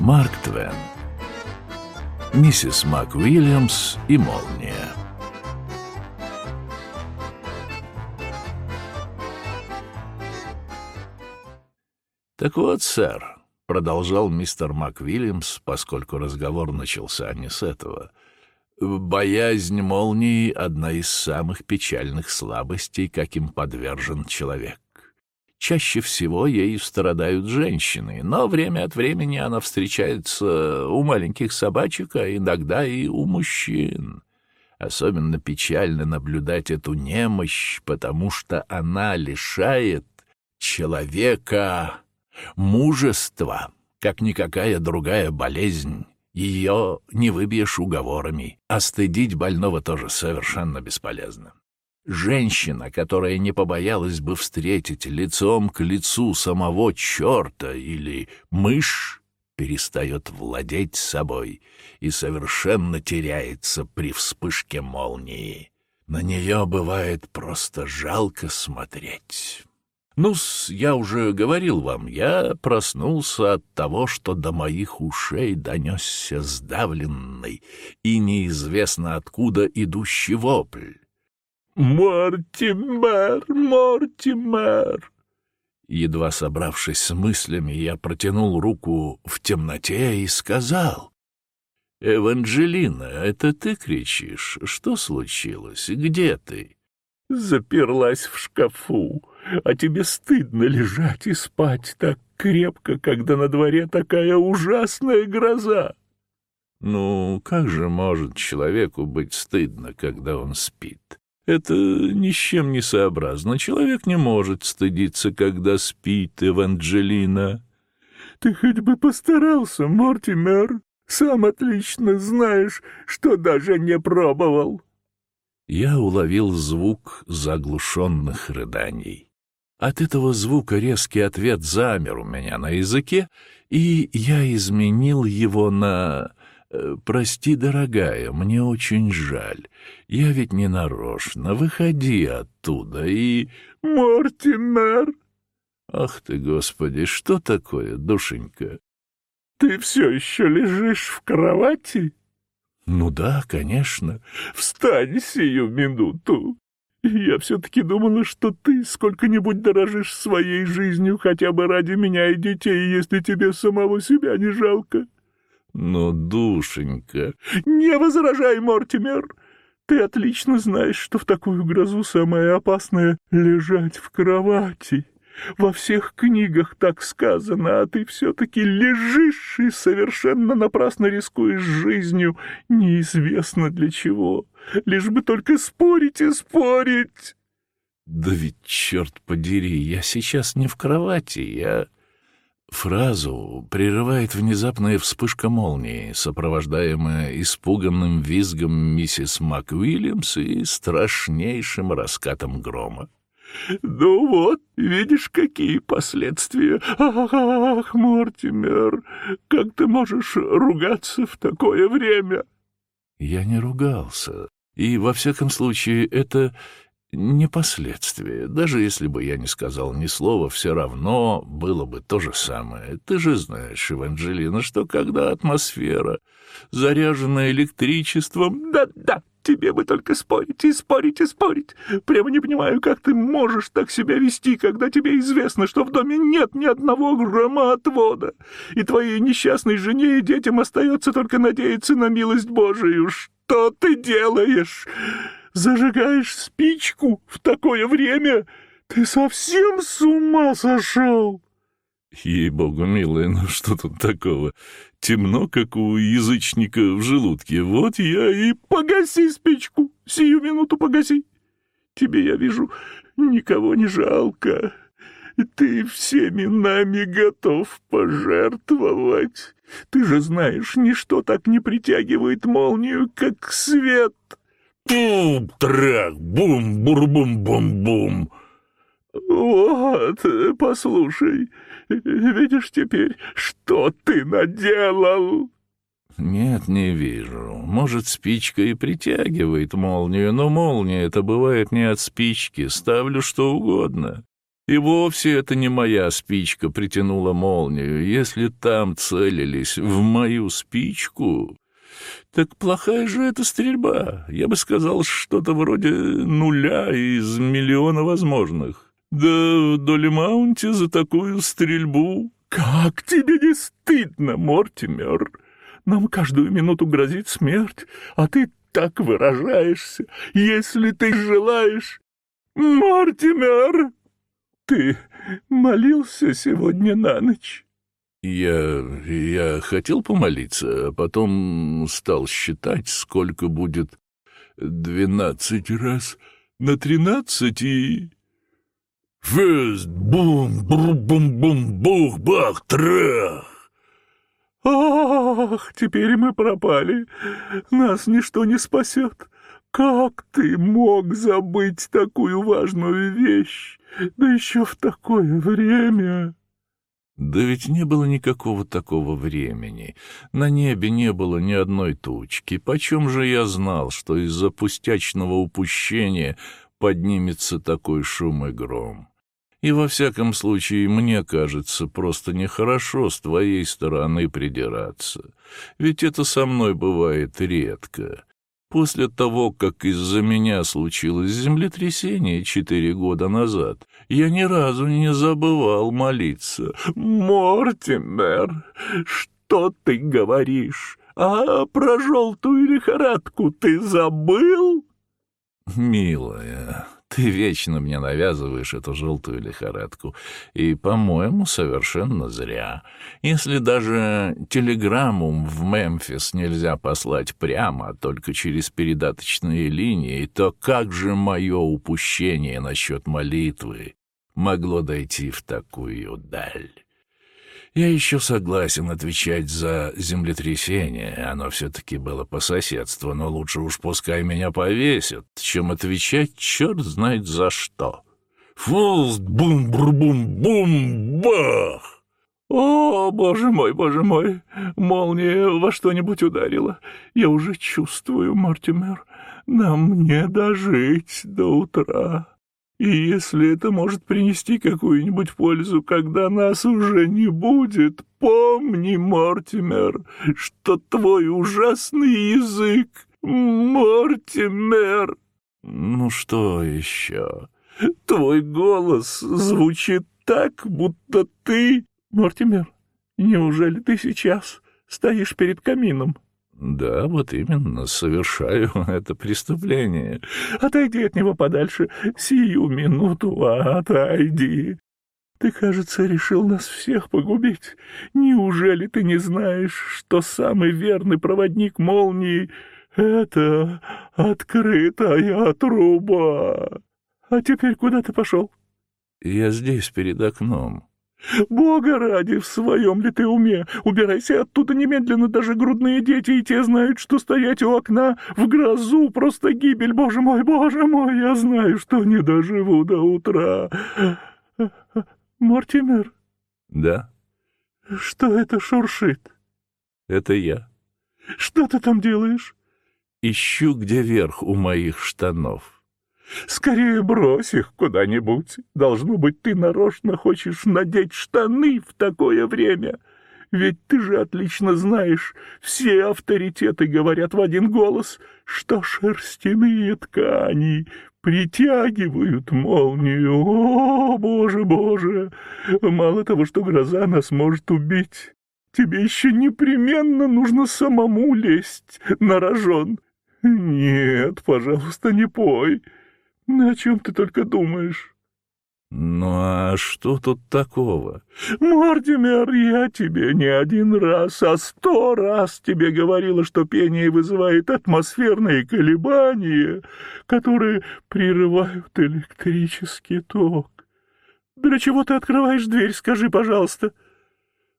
Марк Твен. Миссис Мак Уильямс и молния. Так вот, сэр, продолжал мистер Мак Уильямс, поскольку разговор начался не с этого. Боязнь молнии — одна из самых печальных слабостей, каким подвержен человек. Чаще всего ею страдают женщины, но время от времени она встречается у маленьких собачек, а иногда и у мужчин. Особенно печально наблюдать эту немощь, потому что она лишает человека мужества, как никакая другая болезнь. Ее не выбьешь уговорами, а стыдить больного тоже совершенно бесполезно. Женщина, которая не побоялась бы встретить лицом к лицу самого черта или мышь, перестает владеть собой и совершенно теряется при вспышке молнии. На нее бывает просто жалко смотреть. ну я уже говорил вам, я проснулся от того, что до моих ушей донесся сдавленный и неизвестно откуда идущий вопль. «Мортимер! Мортимер!» Едва собравшись с мыслями, я протянул руку в темноте и сказал. «Эванжелина, это ты кричишь? Что случилось? Где ты?» «Заперлась в шкафу. А тебе стыдно лежать и спать так крепко, когда на дворе такая ужасная гроза?» «Ну, как же может человеку быть стыдно, когда он спит?» Это ни с чем не сообразно. Человек не может стыдиться, когда спит, Эванджелина. Ты хоть бы постарался, Мортимер. Сам отлично знаешь, что даже не пробовал. Я уловил звук заглушенных рыданий. От этого звука резкий ответ замер у меня на языке, и я изменил его на «Прости, дорогая, мне очень жаль. Я ведь не нарочно. Выходи оттуда и...» «Мортимер!» «Ах ты, Господи, что такое, душенька?» «Ты все еще лежишь в кровати?» «Ну да, конечно. Встань сию минуту. Я все-таки думала, что ты сколько-нибудь дорожишь своей жизнью хотя бы ради меня и детей, если тебе самого себя не жалко». Но, душенька... Не возражай, Мортимер! Ты отлично знаешь, что в такую грозу самое опасное — лежать в кровати. Во всех книгах так сказано, а ты все-таки лежишь и совершенно напрасно рискуешь жизнью, неизвестно для чего. Лишь бы только спорить и спорить. Да ведь, черт подери, я сейчас не в кровати, я... Фразу прерывает внезапная вспышка молнии, сопровождаемая испуганным визгом миссис МакУильямс и страшнейшим раскатом грома. «Ну вот, видишь, какие последствия! Ах, Мортимер, как ты можешь ругаться в такое время?» Я не ругался, и, во всяком случае, это не последствия. Даже если бы я не сказал ни слова, все равно было бы то же самое. Ты же знаешь, Эванжелина, что когда атмосфера заряжена электричеством... Да-да, тебе бы только спорить и спорить и спорить. Прямо не понимаю, как ты можешь так себя вести, когда тебе известно, что в доме нет ни одного громоотвода, и твоей несчастной жене и детям остается только надеяться на милость Божию. Что ты делаешь?» Зажигаешь спичку в такое время? Ты совсем с ума сошел?» «Ей-богу, милая, ну что тут такого? Темно, как у язычника в желудке. Вот я и погаси спичку, сию минуту погаси. Тебе, я вижу, никого не жалко. Ты всеми нами готов пожертвовать. Ты же знаешь, ничто так не притягивает молнию, как свет». Бум, трах, бум, бурбум, бум, бум. Вот, послушай, видишь теперь, что ты наделал? Нет, не вижу. Может, спичка и притягивает молнию, но молния это бывает не от спички. Ставлю что угодно. И вовсе это не моя спичка притянула молнию. Если там целились в мою спичку, так плохая же эта стрельба. Я бы сказал, что-то вроде нуля из миллиона возможных. Да в Долимаунте за такую стрельбу... Как тебе не стыдно, Мортимер? Нам каждую минуту грозит смерть, а ты так выражаешься. Если ты желаешь... Мортимер, ты молился сегодня на ночь? Я... я хотел помолиться, а потом стал считать, сколько будет двенадцать раз на тринадцать и... Фест, бум, бум, бум, бум, бух, бах, трах. Ах, теперь мы пропали. Нас ничто не спасет. Как ты мог забыть такую важную вещь? Да еще в такое время. Да ведь не было никакого такого времени. На небе не было ни одной тучки. Почем же я знал, что из-за пустячного упущения поднимется такой шум и гром? И во всяком случае, мне кажется, просто нехорошо с твоей стороны придираться. Ведь это со мной бывает редко. После того, как из-за меня случилось землетрясение четыре года назад, я ни разу не забывал молиться. «Мортимер, что ты говоришь? А про желтую лихорадку ты забыл?» «Милая, ты вечно мне навязываешь эту желтую лихорадку, и, по-моему, совершенно зря. Если даже телеграмму в Мемфис нельзя послать прямо, а только через передаточные линии, то как же мое упущение насчет молитвы могло дойти в такую даль? Я еще согласен отвечать за землетрясение, оно все-таки было по соседству, но лучше уж пускай меня повесят, чем отвечать черт знает за что. Фуст, бум-бум-бум-бах! О, боже мой, боже мой, молния во что-нибудь ударила. Я уже чувствую, Мортимер, нам не дожить до утра. И если это может принести какую-нибудь пользу, когда нас уже не будет, помни, Мортимер, что твой ужасный язык, Мортимер... Ну что еще? Твой голос звучит так, будто ты... Мортимер, неужели ты сейчас стоишь перед камином? Да, вот именно, совершаю это преступление. Отойди от него подальше, сию минуту, отойди. Ты, кажется, решил нас всех погубить. Неужели ты не знаешь, что самый верный проводник молнии — это открытая труба? А теперь куда ты пошел? Я здесь, перед окном. Бога ради, в своем ли ты уме? Убирайся оттуда немедленно, даже грудные дети, и те знают, что стоять у окна в грозу просто гибель. Боже мой, боже мой, я знаю, что не доживу до утра. Мортимер? Да. Что это шуршит? Это я. Что ты там делаешь? Ищу, где верх у моих штанов. Скорее брось их куда-нибудь. Должно быть, ты нарочно хочешь надеть штаны в такое время. Ведь ты же отлично знаешь, все авторитеты говорят в один голос, что шерстяные ткани притягивают молнию. О, боже, боже! Мало того, что гроза нас может убить, тебе еще непременно нужно самому лезть на рожон. Нет, пожалуйста, не пой. «О чем ты только думаешь?» «Ну а что тут такого?» «Мортимер, я тебе не один раз, а сто раз тебе говорила, что пение вызывает атмосферные колебания, которые прерывают электрический ток. Для чего ты открываешь дверь, скажи, пожалуйста?»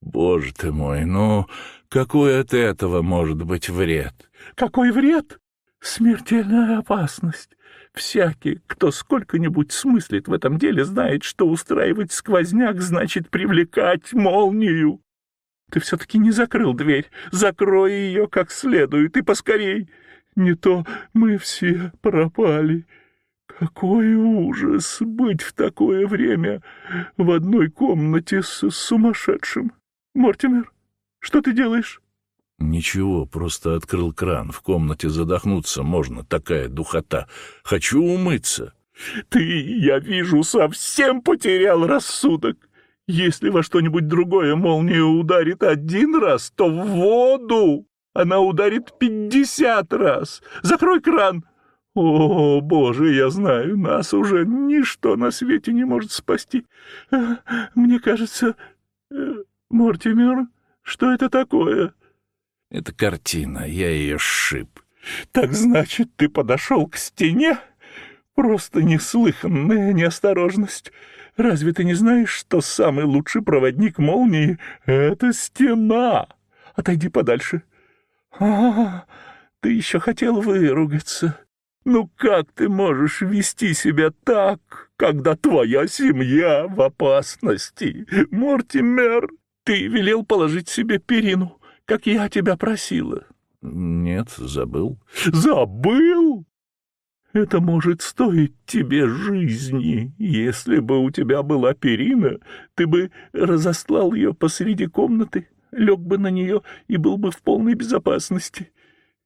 «Боже ты мой, ну какой от этого может быть вред?» «Какой вред? Смертельная опасность. Всякий, кто сколько-нибудь смыслит в этом деле, знает, что устраивать сквозняк значит привлекать молнию. Ты все-таки не закрыл дверь. Закрой ее как следует и поскорей. Не то мы все пропали. Какой ужас быть в такое время в одной комнате с сумасшедшим. Мортимер, что ты делаешь? Ничего, просто открыл кран. В комнате задохнуться можно, такая духота. Хочу умыться. Ты, я вижу, совсем потерял рассудок. Если во что-нибудь другое молния ударит один раз, то в воду она ударит пятьдесят раз. Закрой кран. О, боже, я знаю, нас уже ничто на свете не может спасти. Э, мне кажется, э, Мортимер, что это такое? Это картина, я ее сшиб. Так значит, ты подошел к стене? Просто неслыханная неосторожность. Разве ты не знаешь, что самый лучший проводник молнии — это стена? Отойди подальше. А, ты еще хотел выругаться. Ну как ты можешь вести себя так, когда твоя семья в опасности? Мортимер, ты велел положить себе перину, как я тебя просила. Нет, забыл. Забыл? Это может стоить тебе жизни. Если бы у тебя была перина, ты бы разослал ее посреди комнаты, лег бы на нее и был бы в полной безопасности.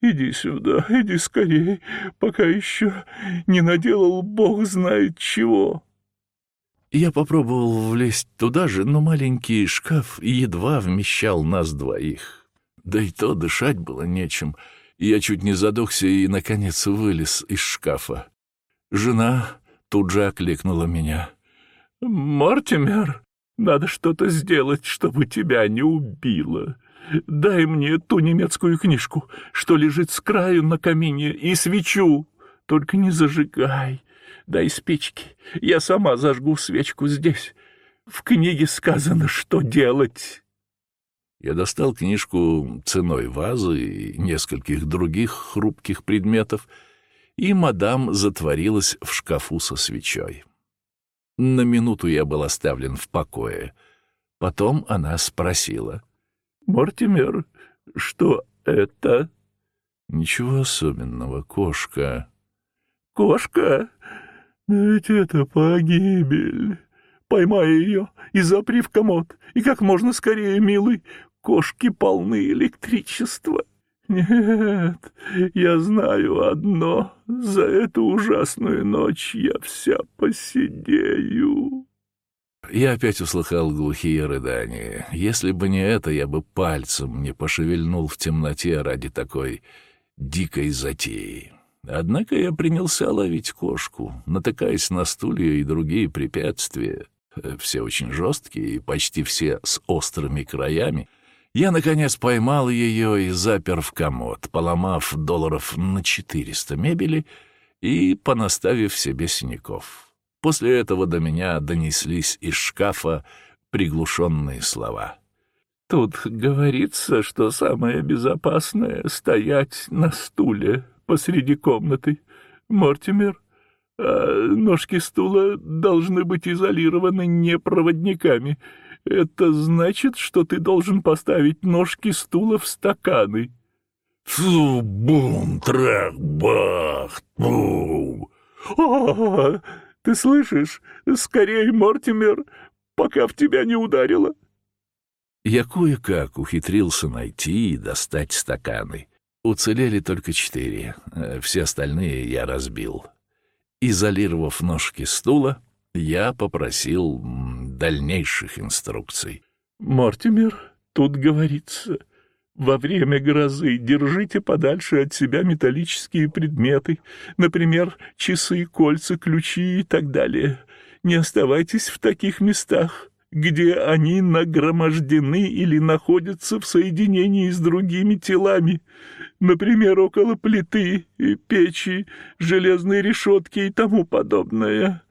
Иди сюда, иди скорее, пока еще не наделал бог знает чего. Я попробовал влезть туда же, но маленький шкаф едва вмещал нас двоих. Да и то дышать было нечем — я чуть не задохся и, наконец, вылез из шкафа. Жена тут же окликнула меня. «Мортимер, надо что-то сделать, чтобы тебя не убило. Дай мне ту немецкую книжку, что лежит с краю на камине, и свечу. Только не зажигай. Дай спички. Я сама зажгу свечку здесь. В книге сказано, что делать». Я достал книжку ценой вазы и нескольких других хрупких предметов, и мадам затворилась в шкафу со свечой. На минуту я был оставлен в покое. Потом она спросила. «Мортимер, что это?» «Ничего особенного, кошка». «Кошка? Но ведь это погибель. Поймай ее и запри в комод. И как можно скорее, милый кошки полны электричества. Нет, я знаю одно. За эту ужасную ночь я вся посидею. Я опять услыхал глухие рыдания. Если бы не это, я бы пальцем не пошевельнул в темноте ради такой дикой затеи. Однако я принялся ловить кошку, натыкаясь на стулья и другие препятствия. Все очень жесткие и почти все с острыми краями — я, наконец, поймал ее и запер в комод, поломав долларов на четыреста мебели и понаставив себе синяков. После этого до меня донеслись из шкафа приглушенные слова. «Тут говорится, что самое безопасное — стоять на стуле посреди комнаты. Мортимер, а ножки стула должны быть изолированы не проводниками». Это значит, что ты должен поставить ножки стула в стаканы. Фу, бум, трах, бах, бум. А, ты слышишь? Скорей, Мортимер, пока в тебя не ударило. Я кое-как ухитрился найти и достать стаканы. Уцелели только четыре, э, все остальные я разбил. Изолировав ножки стула, я попросил дальнейших инструкций. «Мортимер, тут говорится, во время грозы держите подальше от себя металлические предметы, например, часы, кольца, ключи и так далее. Не оставайтесь в таких местах, где они нагромождены или находятся в соединении с другими телами, например, около плиты, печи, железной решетки и тому подобное.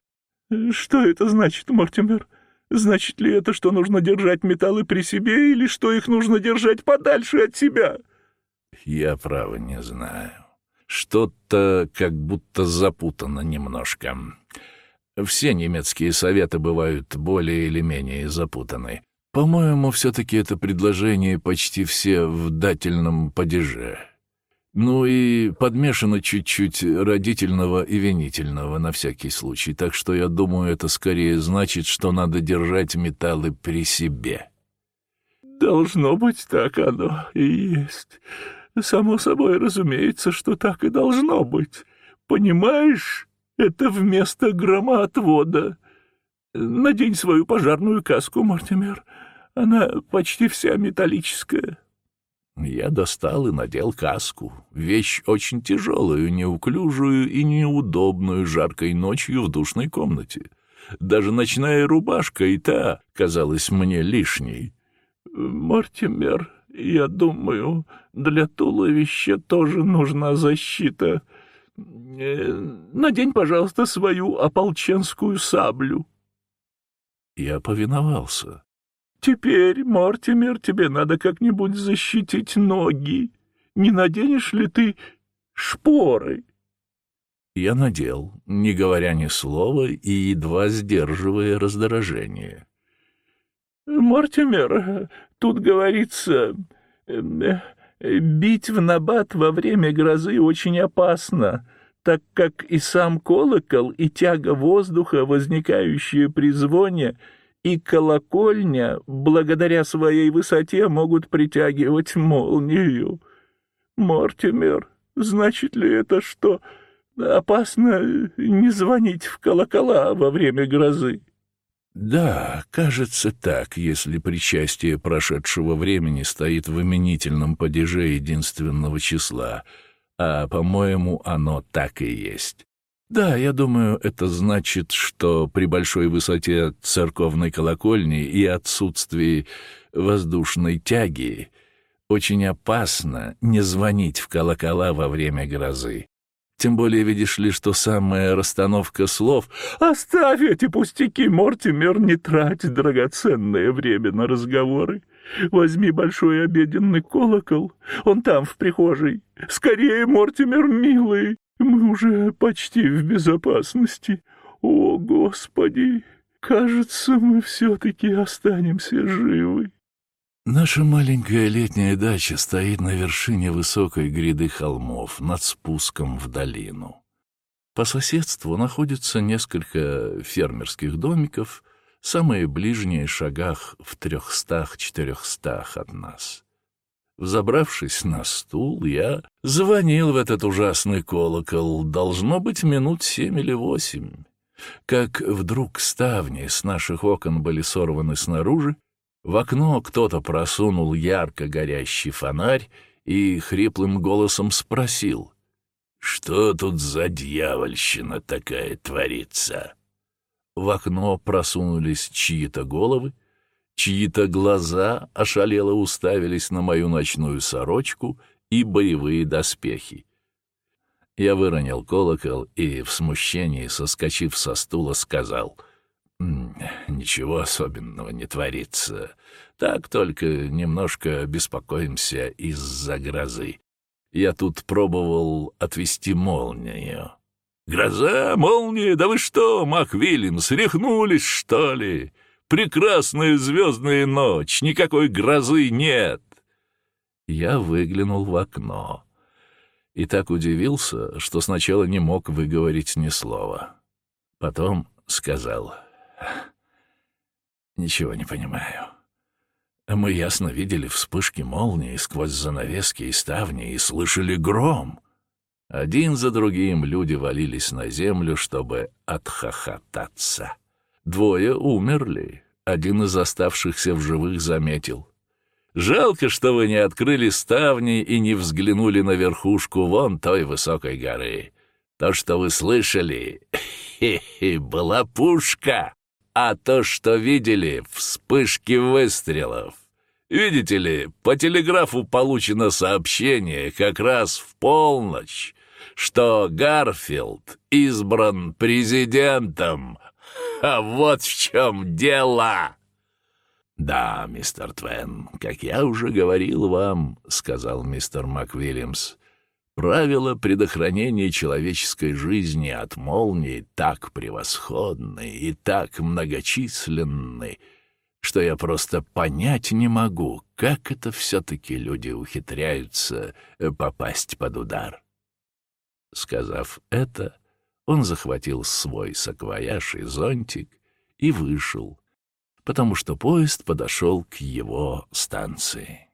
Что это значит, Мортимер?» Значит ли это, что нужно держать металлы при себе, или что их нужно держать подальше от себя? Я, право, не знаю. Что-то как будто запутано немножко. Все немецкие советы бывают более или менее запутаны. По-моему, все-таки это предложение почти все в дательном падеже. Ну и подмешано чуть-чуть родительного и винительного на всякий случай, так что я думаю, это скорее значит, что надо держать металлы при себе. Должно быть, так оно и есть. Само собой разумеется, что так и должно быть. Понимаешь, это вместо громоотвода. Надень свою пожарную каску, Мортимер. Она почти вся металлическая. Я достал и надел каску. Вещь очень тяжелую, неуклюжую и неудобную жаркой ночью в душной комнате. Даже ночная рубашка и та казалась мне лишней. «Мортимер, я думаю, для туловища тоже нужна защита. Э, надень, пожалуйста, свою ополченскую саблю». Я повиновался. Теперь, Мортимер, тебе надо как-нибудь защитить ноги. Не наденешь ли ты шпоры? Я надел, не говоря ни слова и едва сдерживая раздражение. Мортимер, тут говорится, бить в набат во время грозы очень опасно, так как и сам колокол, и тяга воздуха, возникающая при звоне, — и колокольня, благодаря своей высоте, могут притягивать молнию. Мортимер, значит ли это, что опасно не звонить в колокола во время грозы? Да, кажется так, если причастие прошедшего времени стоит в именительном падеже единственного числа, а, по-моему, оно так и есть. Да, я думаю, это значит, что при большой высоте церковной колокольни и отсутствии воздушной тяги очень опасно не звонить в колокола во время грозы. Тем более, видишь ли, что самая расстановка слов «Оставь эти пустяки, Мортимер, не трать драгоценное время на разговоры. Возьми большой обеденный колокол, он там, в прихожей. Скорее, Мортимер, милый!» Мы уже почти в безопасности. О, Господи! Кажется, мы все-таки останемся живы. Наша маленькая летняя дача стоит на вершине высокой гряды холмов над спуском в долину. По соседству находится несколько фермерских домиков, самые ближние шагах в трехстах-четырехстах от нас. Взобравшись на стул, я звонил в этот ужасный колокол, должно быть, минут семь или восемь. Как вдруг ставни с наших окон были сорваны снаружи, в окно кто-то просунул ярко горящий фонарь и хриплым голосом спросил, «Что тут за дьявольщина такая творится?» В окно просунулись чьи-то головы, Чьи-то глаза ошалело уставились на мою ночную сорочку и боевые доспехи. Я выронил колокол и, в смущении, соскочив со стула, сказал, «Ничего особенного не творится. Так только немножко беспокоимся из-за грозы. Я тут пробовал отвести молнию». «Гроза, молния, да вы что, Маквиллинс, рехнулись, что ли?» Прекрасная звездная ночь, никакой грозы нет. Я выглянул в окно и так удивился, что сначала не мог выговорить ни слова. Потом сказал, «Ничего не понимаю. Мы ясно видели вспышки молнии сквозь занавески и ставни и слышали гром. Один за другим люди валились на землю, чтобы отхохотаться». Двое умерли. Один из оставшихся в живых заметил. «Жалко, что вы не открыли ставни и не взглянули на верхушку вон той высокой горы. То, что вы слышали, хе -хе, была пушка, а то, что видели, вспышки выстрелов. Видите ли, по телеграфу получено сообщение как раз в полночь, что Гарфилд избран президентом, а вот в чем дело!» «Да, мистер Твен, как я уже говорил вам, — сказал мистер МакВильямс, — правила предохранения человеческой жизни от молнии так превосходны и так многочисленны, что я просто понять не могу, как это все-таки люди ухитряются э, попасть под удар. Сказав это, он захватил свой саквояж и зонтик и вышел, потому что поезд подошел к его станции.